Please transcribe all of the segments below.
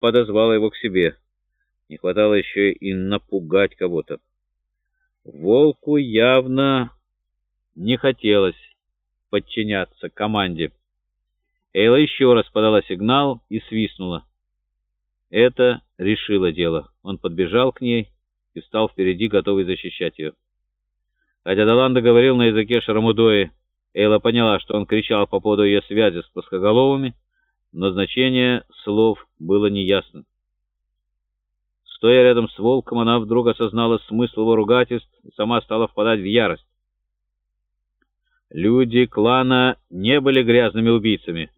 подозвала его к себе. Не хватало еще и напугать кого-то. Волку явно не хотелось подчиняться команде. Эйла еще раз подала сигнал и свистнула. Это решило дело. Он подбежал к ней и встал впереди, готовый защищать ее. Хотя Даланда говорил на языке Шарамудои, Эйла поняла, что он кричал по поводу ее связи с плоскоголовыми, но значение слов было неясно. Стоя рядом с волком, она вдруг осознала смысл его ругательств и сама стала впадать в ярость. Люди клана не были грязными убийцами.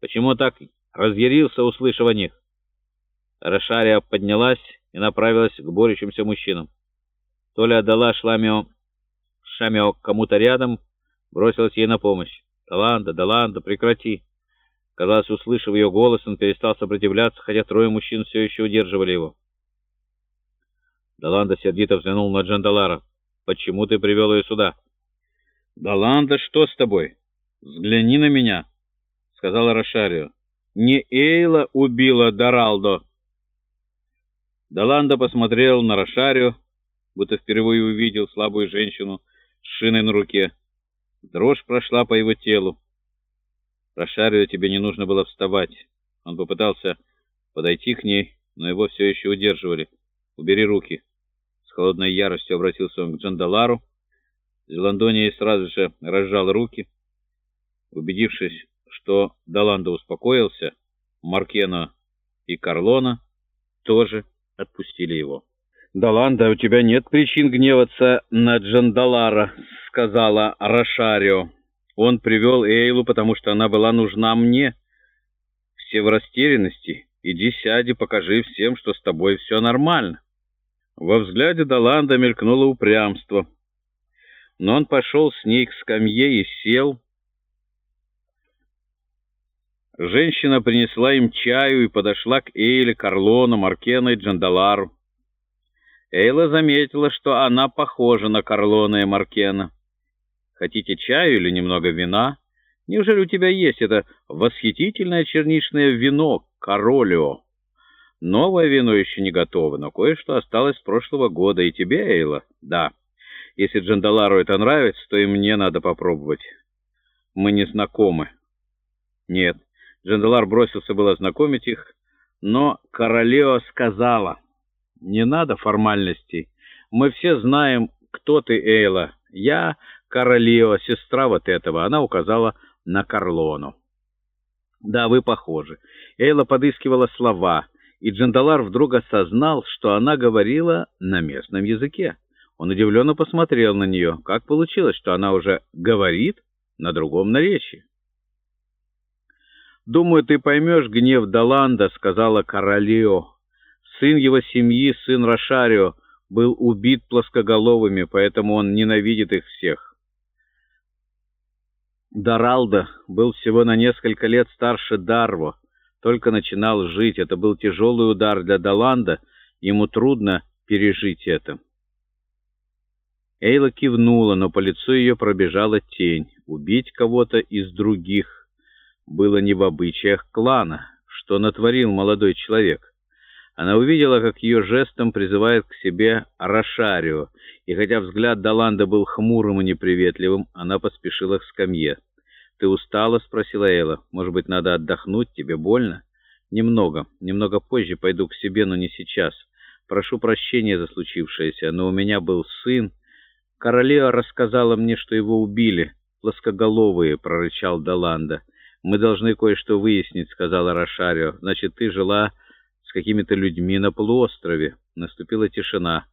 Почему так разъярился, услышав о них? Рашария поднялась и направилась к борющимся мужчинам. То ли отдала Шламио, Шамио кому-то рядом, бросилась ей на помощь. «Даланда, Даланда, прекрати!» Казалось, услышав ее голос, он перестал сопротивляться, хотя трое мужчин все еще удерживали его. Даланда сердито взглянул на Джандалара. «Почему ты привел ее сюда?» «Даланда, что с тобой? Взгляни на меня», — сказала Рошарио. «Не Эйла убила Даралдо». Даланда посмотрел на Рошарио, будто впервые увидел слабую женщину с шиной на руке. Дрожь прошла по его телу. Рошарио, тебе не нужно было вставать. Он попытался подойти к ней, но его все еще удерживали. «Убери руки» холодной яростью обратился он к Джандалару. Зеландония сразу же разжал руки. Убедившись, что Даланда успокоился, Маркена и Карлона тоже отпустили его. «Даланда, у тебя нет причин гневаться на Джандалара», — сказала Рошарио. «Он привел Эйлу, потому что она была нужна мне. Все в растерянности. Иди сядь и покажи всем, что с тобой все нормально». Во взгляде Даланда мелькнуло упрямство. Но он пошел с ней к скамье и сел. Женщина принесла им чаю и подошла к Эйле, Карлону, Маркену и Джандалару. Эйла заметила, что она похожа на Карлона и Маркена. «Хотите чаю или немного вина? Неужели у тебя есть это восхитительное черничное вино, Королио?» Новое вино еще не готово, но кое-что осталось с прошлого года. И тебе, Эйла? Да. Если Джандалару это нравится, то и мне надо попробовать. Мы не знакомы. Нет. Джандалар бросился было знакомить их, но королева сказала, «Не надо формальностей. Мы все знаем, кто ты, Эйла. Я королева, сестра вот этого». Она указала на Карлону. «Да, вы похожи». Эйла подыскивала слова — и Джандалар вдруг осознал, что она говорила на местном языке. Он удивленно посмотрел на нее. Как получилось, что она уже говорит на другом наречии? «Думаю, ты поймешь гнев Даланда», — сказала Королео. «Сын его семьи, сын Рошарио, был убит плоскоголовыми, поэтому он ненавидит их всех». Даралда был всего на несколько лет старше Дарво, только начинал жить. Это был тяжелый удар для Даланда, ему трудно пережить это. Эйла кивнула, но по лицу ее пробежала тень. Убить кого-то из других было не в обычаях клана, что натворил молодой человек. Она увидела, как ее жестом призывает к себе Рошарио, и хотя взгляд Даланда был хмурым и неприветливым, она поспешила к скамье. «Ты устала?» — спросила Эйла. «Может быть, надо отдохнуть? Тебе больно?» «Немного. Немного позже пойду к себе, но не сейчас. Прошу прощения за случившееся, но у меня был сын. Королева рассказала мне, что его убили. Плоскоголовые», — прорычал Даланда. «Мы должны кое-что выяснить», — сказала Рошарио. «Значит, ты жила с какими-то людьми на полуострове». Наступила тишина.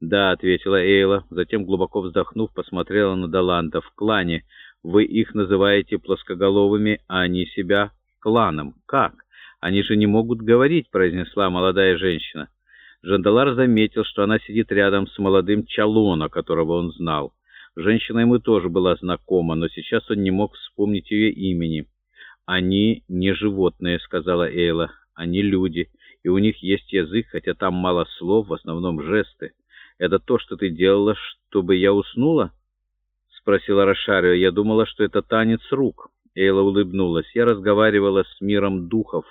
«Да», — ответила Эйла, затем, глубоко вздохнув, посмотрела на Даланда. «В клане». Вы их называете плоскоголовыми, а они себя кланом. Как? Они же не могут говорить, произнесла молодая женщина. Жандалар заметил, что она сидит рядом с молодым Чалона, которого он знал. Женщина ему тоже была знакома, но сейчас он не мог вспомнить ее имени. «Они не животные», — сказала Эйла. «Они люди, и у них есть язык, хотя там мало слов, в основном жесты. Это то, что ты делала, чтобы я уснула?» спросила Рошарио. «Я думала, что это танец рук». Эйла улыбнулась. «Я разговаривала с миром духов.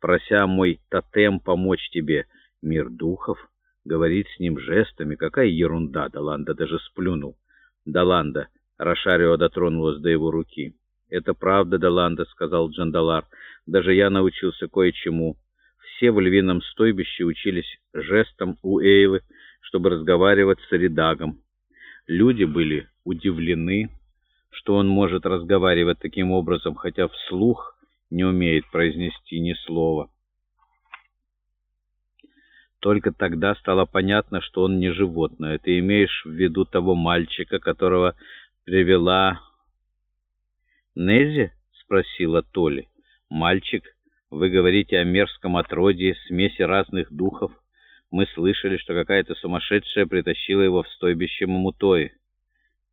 прося мой тотем помочь тебе. Мир духов? Говорить с ним жестами? Какая ерунда!» Даланда даже сплюнул. «Даланда!» — Рошарио дотронулась до его руки. «Это правда, Даланда», — сказал Джандалар. «Даже я научился кое-чему. Все в львином стойбище учились жестом у Эйлы, чтобы разговаривать с Редагом. Люди были удивлены, что он может разговаривать таким образом, хотя вслух не умеет произнести ни слова. Только тогда стало понятно, что он не животное. Ты имеешь в виду того мальчика, которого привела «Нези?» — спросила Толи. «Мальчик, вы говорите о мерзком отродье, смеси разных духов. Мы слышали, что какая-то сумасшедшая притащила его в стойбище Мамутои».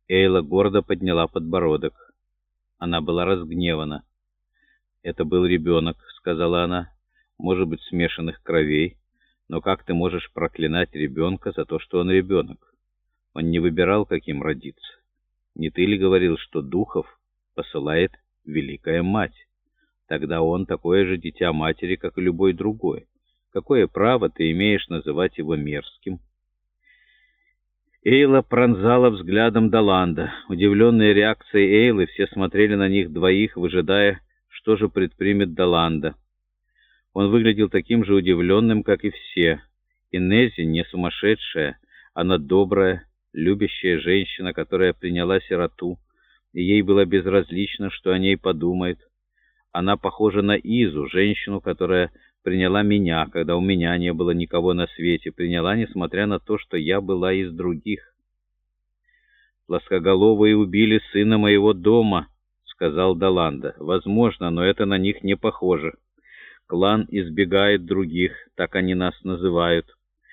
Эйла гордо подняла подбородок. Она была разгневана. «Это был ребенок», — сказала она, — «может быть, смешанных кровей. Но как ты можешь проклинать ребенка за то, что он ребенок? Он не выбирал, каким родиться. Не ты ли говорил, что духов посылает Великая Мать. Тогда он такое же дитя матери, как и любой другой. Какое право ты имеешь называть его мерзким? Эйла пронзала взглядом Даланда. Удивленные реакцией Эйлы все смотрели на них двоих, выжидая, что же предпримет Даланда. Он выглядел таким же удивленным, как и все. Инези не сумасшедшая, она добрая, любящая женщина, которая приняла сироту, и ей было безразлично, что о ней подумает. Она похожа на Изу, женщину, которая приняла меня, когда у меня не было никого на свете, приняла, несмотря на то, что я была из других. «Плоскоголовые убили сына моего дома», — сказал Даланда. «Возможно, но это на них не похоже. Клан избегает других, так они нас называют».